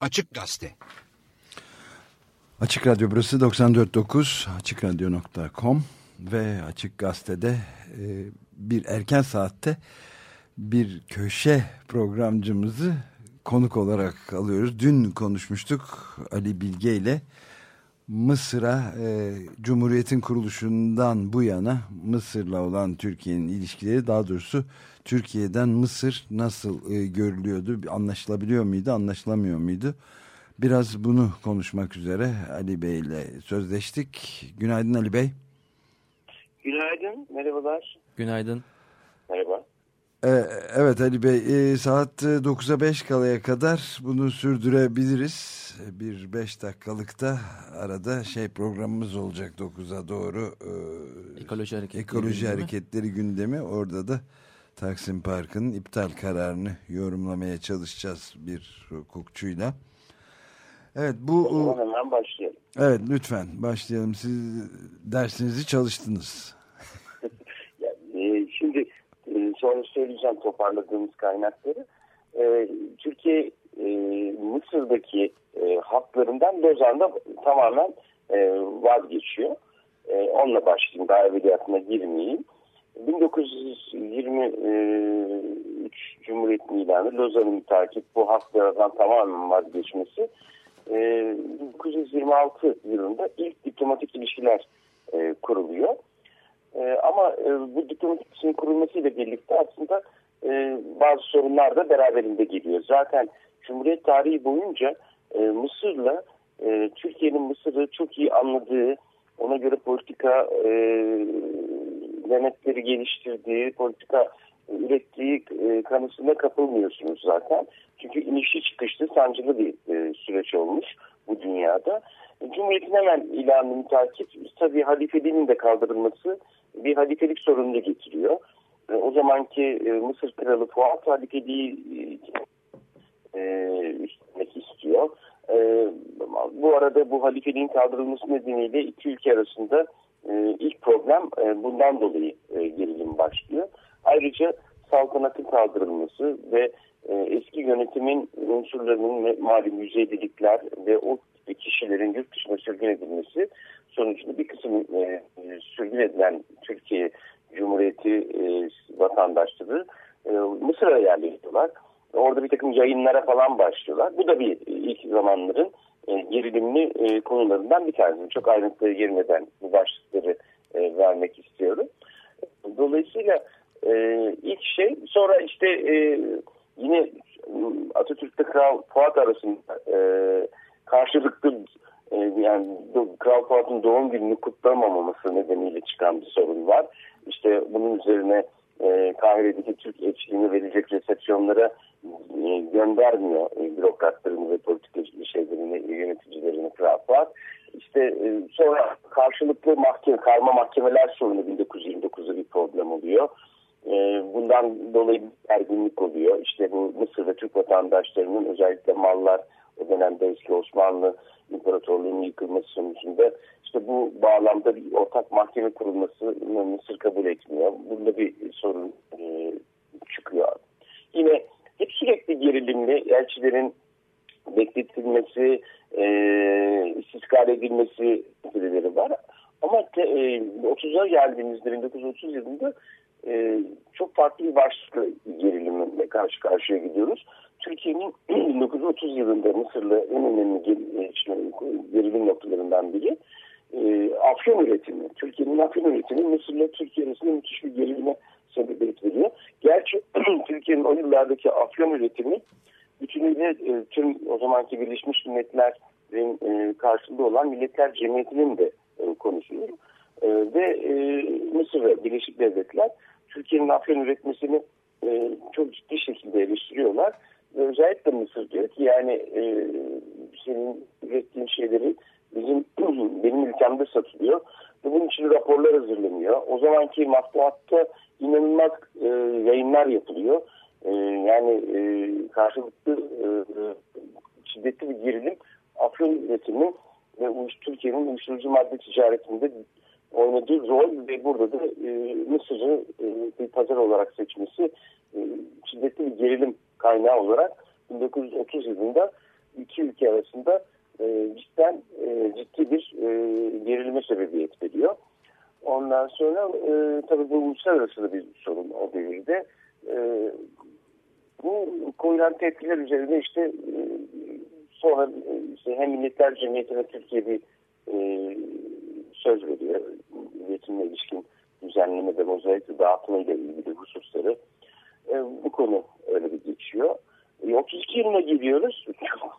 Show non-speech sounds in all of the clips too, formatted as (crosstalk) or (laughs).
Açık Gazete. Açık Radyo burası 94.9 AçıkRadyo.com ve Açık Gazete'de e, bir erken saatte bir köşe programcımızı konuk olarak alıyoruz. Dün konuşmuştuk Ali Bilge ile Mısır'a e, Cumhuriyet'in kuruluşundan bu yana Mısır'la olan Türkiye'nin ilişkileri daha doğrusu Türkiye'den Mısır nasıl e, görülüyordu anlaşılabiliyor muydu anlaşılamıyor muydu? Biraz bunu konuşmak üzere Ali Bey ile sözleştik. Günaydın Ali Bey. Günaydın merhabalar. Günaydın. Merhaba evet Ali Bey e, saat 9'a 5 kalaya kadar bunu sürdürebiliriz. Bir 5 dakikalıkta arada şey programımız olacak 9'a doğru. E, ekoloji hareketleri, ekoloji gündemi. hareketleri gündemi. Orada da Taksim Parkı'nın iptal kararını yorumlamaya çalışacağız bir hukukçuyla. Evet bu... Hemen başlayalım. Evet lütfen başlayalım. Siz dersinizi çalıştınız. yani, şimdi sonra söyleyeceğim toparladığımız kaynakları. E, Türkiye e, Mısır'daki e, haklarından Lozan'da tamamen e, vazgeçiyor. E, onunla başlayayım daha evveliyatına girmeyeyim. 1923 Cumhuriyet ilanı Lozan'ın takip bu haklardan tamamen vazgeçmesi e, 1926 yılında ilk diplomatik ilişkiler e, kuruluyor. E, ama e, bu diplomatik ilişkinin kurulmasıyla birlikte aslında e, bazı sorunlar da beraberinde geliyor. Zaten Cumhuriyet tarihi boyunca e, Mısır'la e, Türkiye'nin Mısır'ı çok iyi anladığı, ona göre politika e, denetleri geliştirdiği, politika ürettiği e, kanısına kapılmıyorsunuz zaten. Çünkü inişli çıkışlı sancılı bir e, süreç olmuş bu dünyada. Cumhuriyet'in hemen ilanını takip tabii halifeliğinin de kaldırılması bir halifelik sorununu getiriyor. E, o zamanki e, Mısır Kralı Fuat halifeliği e, üstlenmek istiyor. E, bu arada bu halifeliğin kaldırılması nedeniyle iki ülke arasında ilk problem bundan dolayı gerilim başlıyor. Ayrıca saltanatın kaldırılması ve eski yönetimin unsurlarının malum yüzeylilikler ve o kişilerin yurt dışına sürgün edilmesi sonucunda bir kısım e, sürgün edilen Türkiye Cumhuriyeti e, vatandaşları e, Mısır'a yerleşiyorlar. Orada bir takım yayınlara falan başlıyorlar. Bu da bir ilk zamanların e, gerilimli e, konularından bir tanesi. Çok ayrıntıya girmeden bu başlıkları e, vermek istiyorum. Dolayısıyla e, ilk şey sonra işte e, yine Atatürk'te Kral Fuat arasında e, karşılıklı e, yani Kral Fuat'ın doğum gününü kutlamaması nedeniyle çıkan bir sorun var. İşte bunun üzerine e, Kahire'deki Türk elçiliğini verecek resepsiyonlara e, göndermiyor e, bürokratlarını ve politika şeylerini, yöneticilerini Kral Fuat. İşte e, sonra karşılıklı mahkeme, karma mahkemeler sorunu 1929'da bir problem oluyor. E, bundan dolayı bir erginlik oluyor. İşte bu Mısır ve Türk vatandaşlarının özellikle mallar dönemde eski Osmanlı İmparatorluğu'nun yıkılması sonucunda işte bu bağlamda bir ortak mahkeme kurulması Mısır kabul etmiyor. Bunda bir sorun e, çıkıyor. Yine hep sürekli gerilimli elçilerin bekletilmesi, e, istiskal edilmesi meseleleri var. Ama e, 30'a geldiğimizde 1930 yılında e, çok farklı bir başlıkla gerilimle karşı karşıya gidiyoruz. Türkiye'nin (clears throat) 1930 yılında Mısır'la en önemli gerilim noktalarından biri e, afyon üretimi. Türkiye'nin afyon üretimi Mısır'la Türkiye arasında müthiş bir gerilime sebebiyet veriyor. Gerçi (clears throat) Türkiye'nin o yıllardaki afyon üretimi bütünüyle e, tüm o zamanki Birleşmiş Milletler'in e, karşılığı olan Milletler Cemiyeti'nin de e, konuşuyor. E, ve e, Mısır ve Birleşik Devletler Türkiye'nin afyon üretmesini e, çok ciddi şekilde eleştiriyorlar. Ve özellikle Mısır diyor ki yani e, senin ürettiğin şeyleri bizim (clears throat) benim ülkemde satılıyor. Ve bunun için raporlar hazırlanıyor. O zamanki matbuatta inanılmaz e, yayınlar yapılıyor. E, yani e, karşılıklı e, şiddetli bir gerilim Afyon üretimi ve Türkiye'nin uyuşturucu madde ticaretinde oynadığı rol ve burada da e, Mısır'ı e, bir pazar olarak seçmesi e, şiddetli bir gerilim kaynağı olarak 1930 yılında iki Türkiye arasında e, cidden e, ciddi bir e, gerilime sebebiyet veriyor. Ondan sonra e, tabii bu uluslararası da bir sorun o devirde. E, bu koyulan tepkiler üzerine işte e, sonra e, işte hem Milletler Cemiyeti'ne Türkiye bir e, söz veriyor. Üretimle ilişkin düzenleme ve mozaik dağıtımıyla ilgili hususları. E, bu konu öyle bir geçiyor. E, 32 yılına geliyoruz.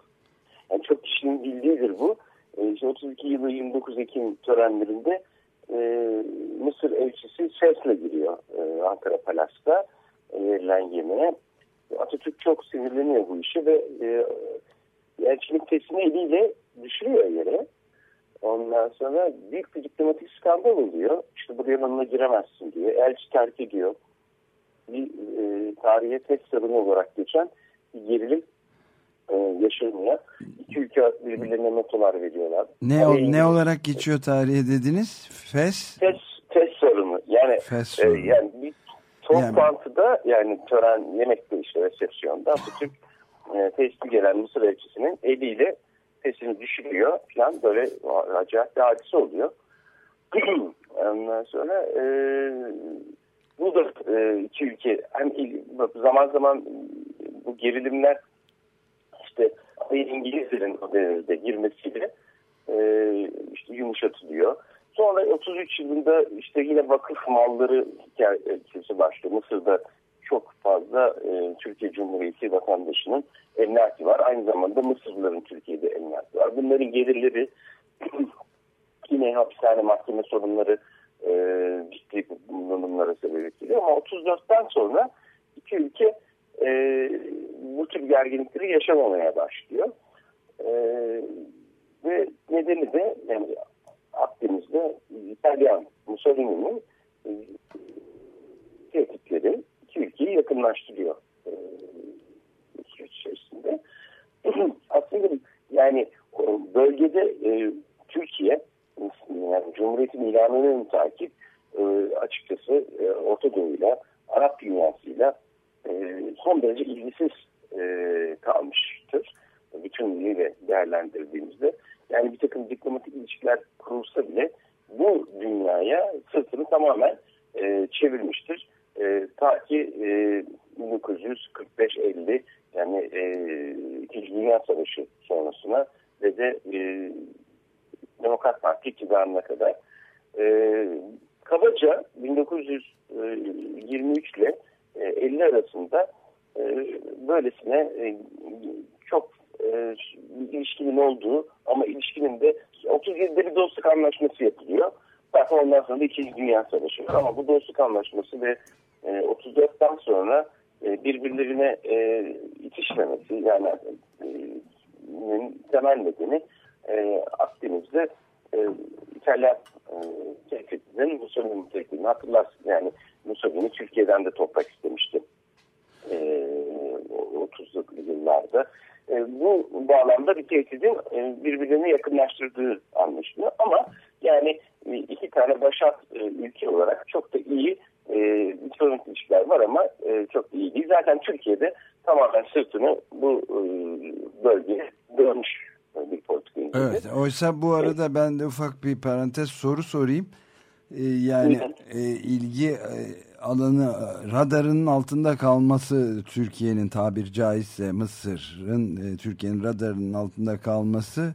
(laughs) yani çok kişinin bildiğidir bu. E, işte 32 yılı 29 Ekim törenlerinde e, Mısır elçisi sesle giriyor e, Ankara Palas'ta e, verilen yemeğe. Atatürk çok sinirleniyor bu işe ve e, elçilik testini eliyle düşürüyor yere. Ondan sonra büyük bir diplomatik skandal oluyor. İşte buraya yanına giremezsin diye. Elçi terk ediyor. Bir e, tarihe test sorunu olarak geçen bir gerilim e, yaşanıyor. İki ülke birbirlerine notalar veriyorlar. Ne, o, ne olarak geçiyor tarihe dediniz? FES? Test, test sorunu. Yani, FES. E, yani bir toplantıda yani, yani tören yemekte işte resepsiyonda Atatürk e, testi gelen Mısır elçisinin eliyle sesini düşürüyor falan böyle acayip bir hadise oluyor. (clears throat) Ondan sonra e, bu da e, iki ülke hem zaman zaman bu gerilimler işte İngilizlerin de girmesiyle e, işte yumuşatılıyor. Sonra 33 yılında işte yine vakıf malları hikayesi başlıyor. Mısır'da çok fazla e, Türkiye Cumhuriyeti vatandaşının emlaki var. Aynı zamanda Mısırlıların Türkiye'de emlaki var. Bunların gelirleri (clears throat) yine hapishane mahkeme sorunları e, ciddi bulunumlara sebebiyet veriyor. Ama 34'ten sonra iki ülke e, bu tür gerginlikleri yaşamamaya başlıyor. E, ve nedeni de yani Akdeniz'de İtalyan Mussolini'nin e, tehditleri iki yakınlaştırıyor e, süreç içerisinde. (clears throat) Aslında yani bölgede e, Türkiye yani Cumhuriyet'in ilanının takip e, açıkçası e, Orta Doğu'yla Arap dünyasıyla e, son derece ilgisiz e, kalmıştır. Bütünlüğüyle değerlendirdiğimizde. Yani bir takım diplomatik ilişkiler kurulsa bile bu dünyaya sırtını tamamen e, çevirmiştir. E, ta ki e, 1945-50 yani e, İkinci Dünya Savaşı sonrasına ve de e, Demokrat Parti iktidarına kadar e, kabaca 1923 ile 50 arasında e, böylesine e, çok e, ilişkinin olduğu ama ilişkinin de 37'de bir dostluk anlaşması yapılıyor. Zaten ondan sonra da Dünya Savaşı var ama bu dostluk anlaşması ve e, 34'ten sonra e, birbirlerine e, itişmemesi yani e, temel nedeni e, Akdeniz'de e, İtalyan e, tehditinin Mussolini'nin tehditini hatırlarsın. Yani Mussolini Türkiye'den de toprak istemişti. E, 30'lu yıllarda. E, bu bağlamda bir tehditin e, birbirlerini yakınlaştırdığı anlaşılıyor. Ama yani e, iki tane başat e, ülke olarak çok da iyi e, diplomatik ilişkiler var ama çok iyi değil. Zaten Türkiye'de tamamen sırtını bu bölgeye dönmüş bir politika Evet, oysa bu arada ben de ufak bir parantez soru sorayım. Yani e, ilgi alanı radarın altında kalması Türkiye'nin tabir caizse Mısır'ın Türkiye'nin radarının altında kalması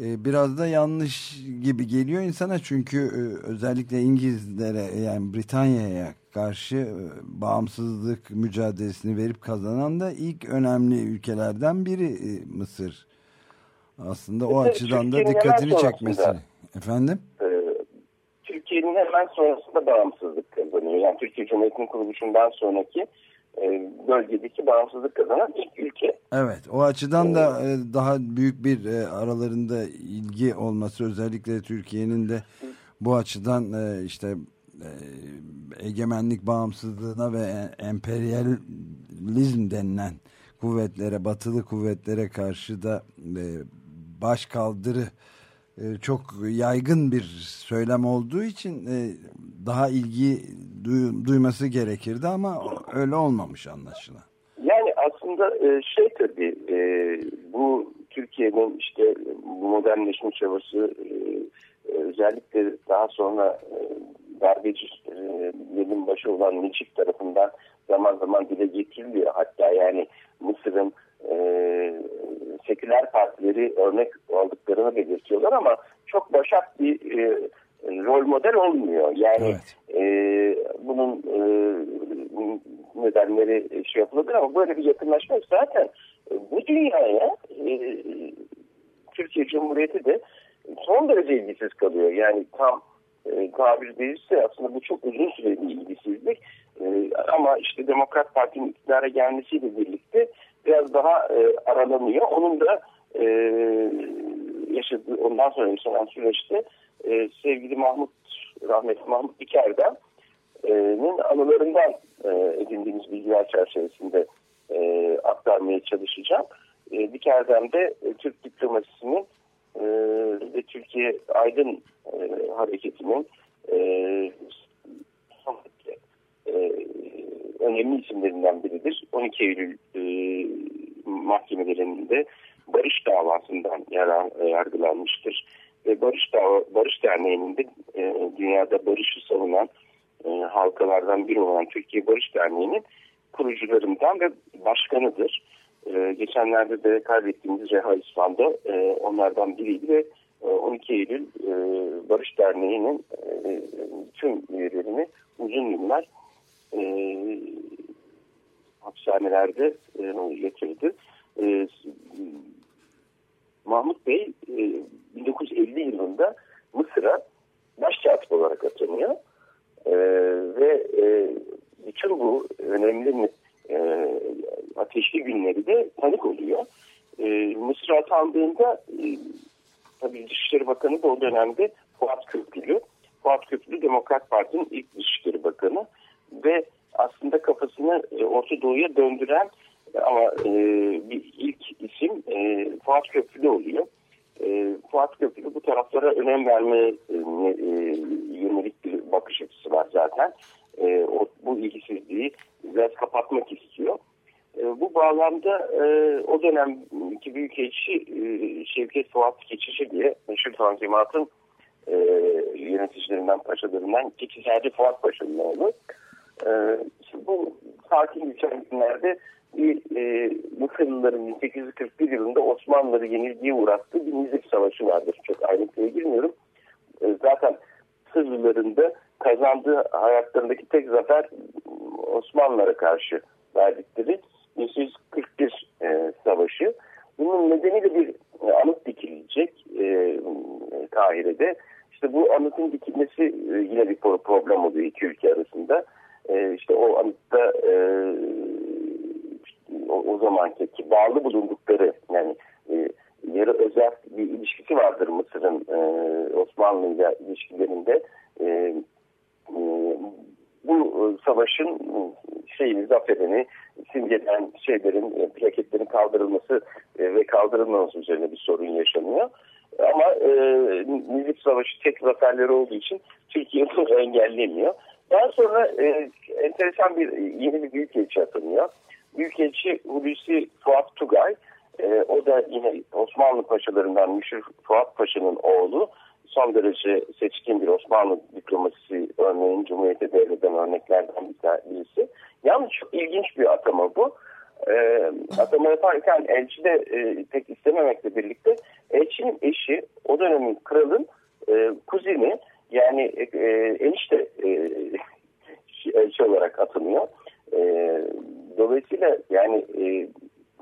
biraz da yanlış gibi geliyor insana çünkü e, özellikle İngilizlere yani Britanya'ya karşı e, bağımsızlık mücadelesini verip kazanan da ilk önemli ülkelerden biri e, Mısır. Aslında o evet, açıdan da dikkatini çekmesi. Efendim? Ee, Türkiye'nin hemen sonrasında bağımsızlık kazanıyor. Yani Türkiye Cumhuriyeti'nin kuruluşundan sonraki bölgedeki bağımsızlık kazanan ilk ülke. Evet o açıdan da e, daha büyük bir e, aralarında ilgi olması özellikle Türkiye'nin de bu açıdan işte egemenlik bağımsızlığına ve emperyalizm denilen kuvvetlere batılı kuvvetlere karşı da baş kaldırı çok yaygın bir söylem olduğu için daha ilgi duyması gerekirdi ama öyle olmamış anlaşılan. Yani aslında şey tabii bu Türkiye Türkiye'nin işte modernleşme çabası e, özellikle daha sonra e, darbecilerin başı olan Necip tarafından zaman zaman dile getiriliyor. Hatta yani Mısır'ın e, seküler partileri örnek aldıklarını belirtiyorlar ama çok başak bir e, rol model olmuyor. Yani evet. e, bunun e, nedenleri şey yapılabilir ama böyle bir yakınlaşma zaten bu dünyaya e, Türkiye Cumhuriyeti de son derece ilgisiz kalıyor. Yani tam e, tabir değilse aslında bu çok uzun süreli ilgisizlik. E, ama işte Demokrat Parti'nin iktidara gelmesiyle birlikte biraz daha e, aralanıyor. Onun da e, yaşadığı ondan sonra yaşanan süreçte e, sevgili Mahmut rahmetli Mahmut Diker'den anılarından e, edindiğimiz bilgiler çerçevesinde e, aktarmaya çalışacağım. E, Diker'den de e, Türk diplomasisinin e, ve Türkiye Aydın e, Hareketi'nin e, e, önemli isimlerinden biridir. 12 Eylül e, mahkemelerinde barış davasından yargılanmıştır. Ve Barış, Dava, barış Derneği'nin de e, dünyada barışı savunan e, halkalardan biri olan Türkiye Barış Derneği'nin kurucularından ve başkanıdır. E, geçenlerde de kaybettiğimiz Reha İslam'da e, onlardan biriydi ve 12 e, Eylül e, Barış Derneği'nin e, tüm üyelerini uzun yıllar e, hapishanelerde e, getirdi. E, Mahmut Bey e, 1950 yılında Mısır'a başkatip olarak atanıyor. E, ve e, bütün bu önemli e, ateşli günleri de tanık oluyor. E, Mısır'a atandığında e, tabii Dışişleri Bakanı da o dönemde Fuat Köprülü. Fuat Köprülü Demokrat Parti'nin ilk Dışişleri Bakanı ve aslında kafasını e, Orta Doğu'ya döndüren ama e, bir ilk isim e, Fuat Köprülü oluyor. E, Fuat Köprülü bu taraflara önem verme e, yönelik bir bakış açısı var zaten. E, o, bu ilgisizliği biraz kapatmak istiyor. E, bu bağlamda e, o dönemki Büyükelçi e, Şevket Fuat Keçici diye meşhur tanzimatın e, yöneticilerinden, paşalarından Keçizade Fuat Paşa'nın oğlu. E, bu sakin geçen günlerde bir e, Mısırlıların 1841 yılında Osmanlıları yenilgiye uğrattığı bir Nizip Savaşı vardır. Çok ayrıntıya girmiyorum. E, zaten Sırlıların da kazandığı hayatlarındaki tek zafer Osmanlılara karşı verdikleri 1941 e, savaşı. Bunun nedeniyle bir e, anıt dikilecek e, Kahire'de. İşte bu anıtın dikilmesi e, yine bir problem oluyor iki ülke arasında. E, işte o anıtta e, o, o zamanki ki bağlı bulundukları yani e, yarı özel bir ilişkisi vardır Mısır'ın e, Osmanlı ile ilişkilerinde. E, e, bu savaşın şeyini, zaferini simgeden şeylerin, e, plaketlerin kaldırılması e, ve kaldırılmaması üzerine bir sorun yaşanıyor. Ama e, Nizip Savaşı tek zaferleri olduğu için Türkiye bunu (laughs) engellemiyor. Daha sonra e, enteresan bir yeni bir büyükelçi atanıyor. Büyükelçi Hulusi Fuat Tugay. E, o da yine Osmanlı paşalarından Müşir Fuat Paşa'nın oğlu. Son derece seçkin bir Osmanlı diplomasisi örneğin Cumhuriyet'e devreden örneklerden birisi. Yalnız çok ilginç bir atama bu. E, atama yaparken elçi de e, pek istememekle birlikte elçinin eşi o dönemin kralın e, kuzeni yani e, enişte e, (laughs) elçi olarak atanıyor. E, dolayısıyla yani e,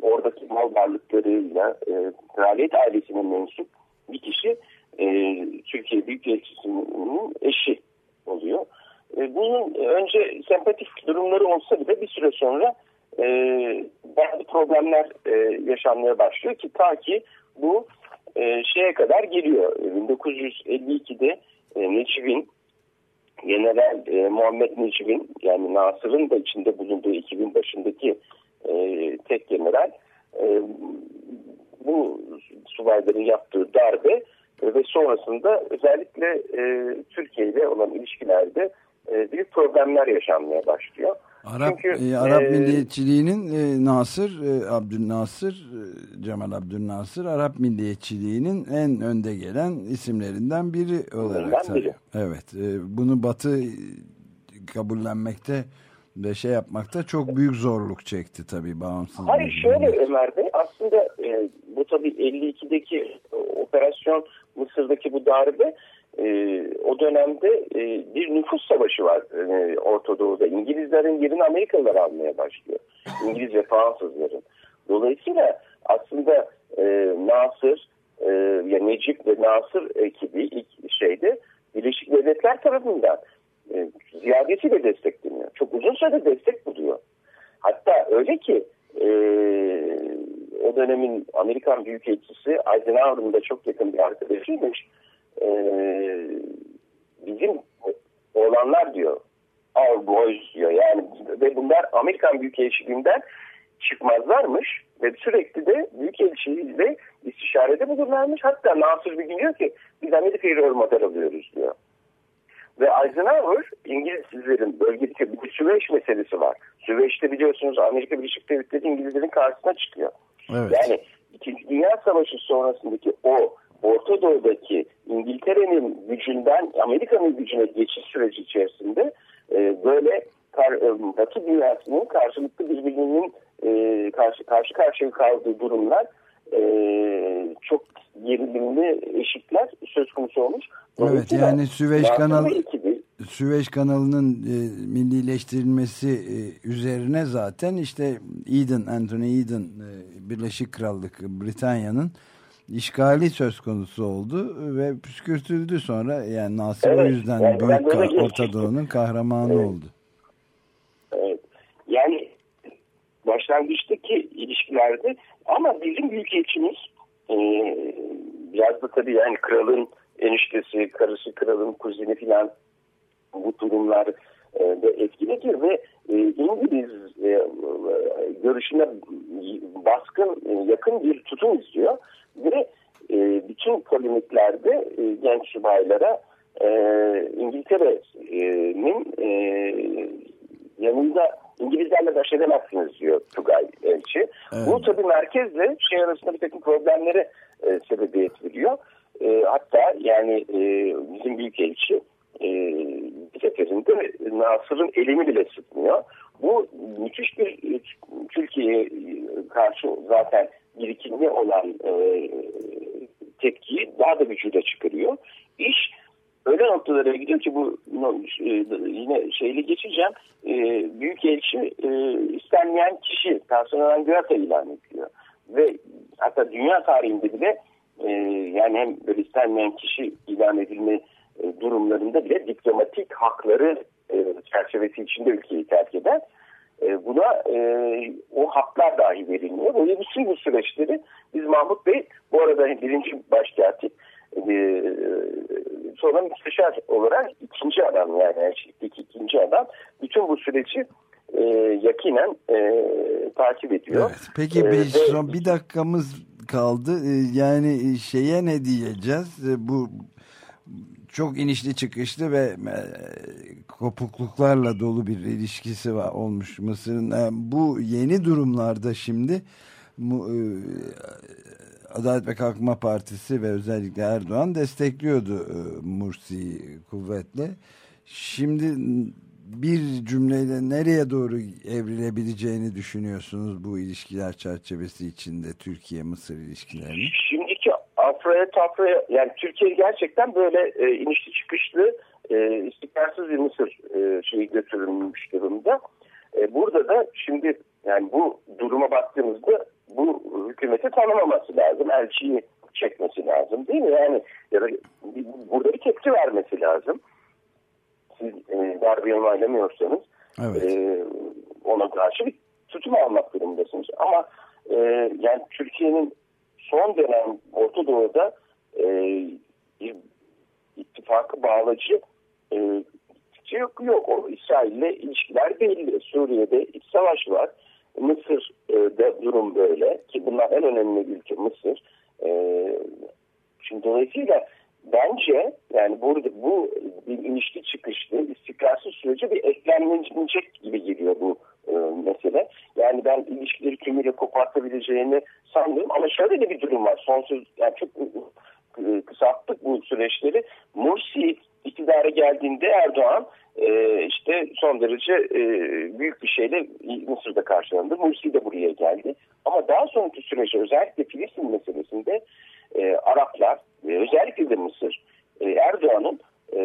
oradaki mal varlıklarıyla e, kraliyet ailesine mensup bir kişi e, Türkiye Büyükelçisi'nin eşi oluyor. E, bunun önce sempatik durumları olsa bile bir süre sonra e, bazı problemler e, yaşanmaya başlıyor ki ta ki bu e, şeye kadar geliyor. 1952'de e, Necip'in General e, Muhammed Necip'in yani Nasır'ın da içinde bulunduğu 2000 başındaki e, tek general e, bu subayların yaptığı darbe ve sonrasında özellikle e, Türkiye ile olan ilişkilerde e, büyük problemler yaşanmaya başlıyor. Arap, Çünkü, e, Arap e, milliyetçiliğinin e, Nasır, e, Abdülnasır, e, Cemal Abdülnasır Arap milliyetçiliğinin en önde gelen isimlerinden biri olarak. Biri. Evet. E, bunu Batı kabullenmekte ve şey yapmakta çok büyük zorluk çekti tabii bağımsız. Hayır şöyle Ömer Bey aslında e, bu tabii 52'deki operasyon Mısır'daki bu darbe e, o dönemde e, bir nüfus savaşı var e, Orta Doğu'da. İngilizlerin yerini Amerikalılar almaya başlıyor. İngiliz ve Fransızların. Dolayısıyla aslında e, Nasır, e, ya Necip ve Nasır ekibi ilk şeyde Birleşik Devletler tarafından e, ziyadesiyle destekleniyor. Çok uzun süre destek buluyor. Hatta öyle ki e, o dönemin Amerikan Büyükelçisi Eisenhower'ın da çok yakın bir arkadaşıymış. E, bizim oğlanlar diyor our boys diyor yani ve bunlar Amerikan Büyükelçiliğinden çıkmazlarmış ve sürekli de Büyükelçiliğiyle istişarede bulunurlarmış. Hatta Nasır bir gün diyor ki biz Amerika'yı rol model alıyoruz diyor. Ve Eisenhower İngilizlerin bölgedeki bir Süveyş meselesi var. Süveyş'te biliyorsunuz Amerika Birleşik Devletleri İngilizlerin karşısına çıkıyor. Evet. Yani İkinci Dünya Savaşı sonrasındaki o Orta Doğu'daki İngiltere'nin gücünden Amerika'nın gücüne geçiş süreci içerisinde e, böyle kar, e, Batı dünyasının karşılıklı birbirinin e, karşı, karşı karşıya kaldığı durumlar e, çok gerilimli eşikler söz konusu olmuş. Evet yani Süveyş kanalı Süveyş kanalının e, millileştirilmesi e, üzerine zaten işte Eden, Anthony Eden e, Birleşik Krallık Britanya'nın işgali söz konusu oldu ve püskürtüldü sonra yani Nasır evet, o yüzden yani Büyük Orta Doğu'nun kahramanı evet. oldu. Evet. Yani başlangıçtaki ilişkilerde ama bizim büyükelçimiz e, biraz da tabii yani kralın eniştesi, karısı kralın kuzeni filan bu durumlar e, da etkilidir ve e, İngiliz e, görüşüne baskın, e, yakın bir tutum izliyor ve e, bütün polemiklerde e, genç subaylara e, İngiltere'nin e, yanında İngilizlerle baş edemezsiniz diyor Tugay elçi. Evet. Bu tabii merkezle şey arasında bir takım problemleri e, sebebiyet veriyor. E, hatta yani e, bizim büyük elçi e, bir seferinde Nasır'ın elimi bile sıkmıyor. Bu müthiş bir e, Türkiye'ye karşı zaten birikimli olan e, tepkiyi daha da vücuda çıkarıyor. İş öyle noktalara gidiyor ki bu e, yine şeyle geçeceğim. E, Büyükelçi e, istenmeyen kişi personel Göğata ilan ediyor. Ve hatta dünya tarihinde bile e, yani hem böyle istenmeyen kişi ilan edilme e, durumlarında bile diplomatik hakları e, çerçevesi içinde ülkeyi terk eder. E, buna e, o haklar dahi verilmiyor. Bütün bu süreçleri biz Mahmut Bey bu arada birinci başkatip e, sonra müsteşar olarak ikinci adam yani elçilikteki ikinci adam bütün bu süreci e, yakinen e, takip ediyor. Evet, peki bir, ee, son bir dakikamız kaldı. E, yani şeye ne diyeceğiz? E, bu çok inişli çıkışlı ve e, kopukluklarla dolu bir ilişkisi var olmuş Mısır'ın. Bu yeni durumlarda şimdi Adalet ve Kalkınma Partisi ve özellikle Erdoğan destekliyordu Mursi'yi kuvvetle. Şimdi bir cümleyle nereye doğru evrilebileceğini düşünüyorsunuz bu ilişkiler çerçevesi içinde Türkiye-Mısır ilişkilerini? Şimdiki afraya tafraya yani Türkiye gerçekten böyle e, inişli çıkışlı e, istikrarsız bir Mısır e, şeyi götürülmüş durumda. E, burada da şimdi yani bu duruma baktığımızda bu hükümeti tanımaması lazım. Elçiyi çekmesi lazım değil mi? Yani ya da burada bir tepki vermesi lazım siz e, darbe onaylamıyorsanız evet. e, ona karşı bir tutum almak durumundasınız. Ama e, yani Türkiye'nin son dönem Orta Doğu'da e, ittifakı bağlacı e, yok. yok. O İsrail'le ilişkiler belli. Suriye'de iç savaş var. Mısır'da durum böyle ki bunlar en önemli ülke Mısır. E, şimdi dolayısıyla bence yani burada bu bir inişli çıkışlı istikrarsız sürece bir eklenecek gibi geliyor bu e, mesele. Yani ben ilişkileri tümüyle kopartabileceğini sanmıyorum. Ama şöyle de bir durum var. Sonsuz, yani çok e, kısalttık bu süreçleri. Mursi iktidara geldiğinde Erdoğan e, işte son derece e, büyük bir şeyle Mısır'da karşılandı. Mursi de buraya geldi. Ama daha sonraki süreçte özellikle Filistin meselesinde e, Araplar ve özellikle de Mısır e, Erdoğan'ın e,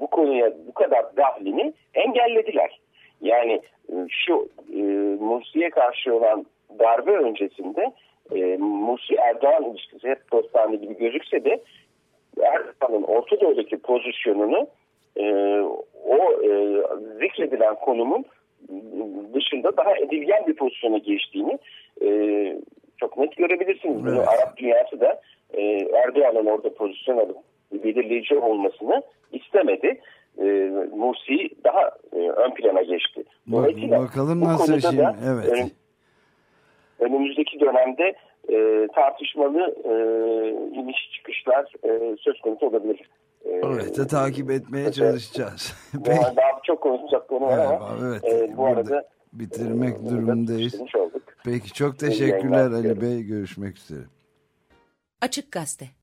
bu konuya bu kadar dahlini engellediler. Yani e, şu e, Mursi'ye karşı olan darbe öncesinde e, Mursi-Erdoğan ilişkisi hep dostane gibi gözükse de Erdoğan'ın Orta Doğu'daki pozisyonunu e, o e, zikredilen konumun dışında daha edilgen bir pozisyona geçtiğini e, çok net görebilirsiniz. Evet. Arap dünyası da e, Erdoğan'ın orada pozisyon alıp belirleyici olmasını istemedi. E, Mursi daha e, ön plana geçti. Dolayısıyla Bakalım nasıl şimdi. Evet. Ön, önümüzdeki dönemde e, tartışmalı e, iniş çıkışlar e, söz konusu olabilir. Evet, takip etmeye evet, çalışacağız. (laughs) Peki. Daha çok konuşacak konu var ama evet, e, bu arada bitirmek e, durumundayız. Peki çok teşekkürler Ali Bey. Görüşmek üzere. Açık Gazete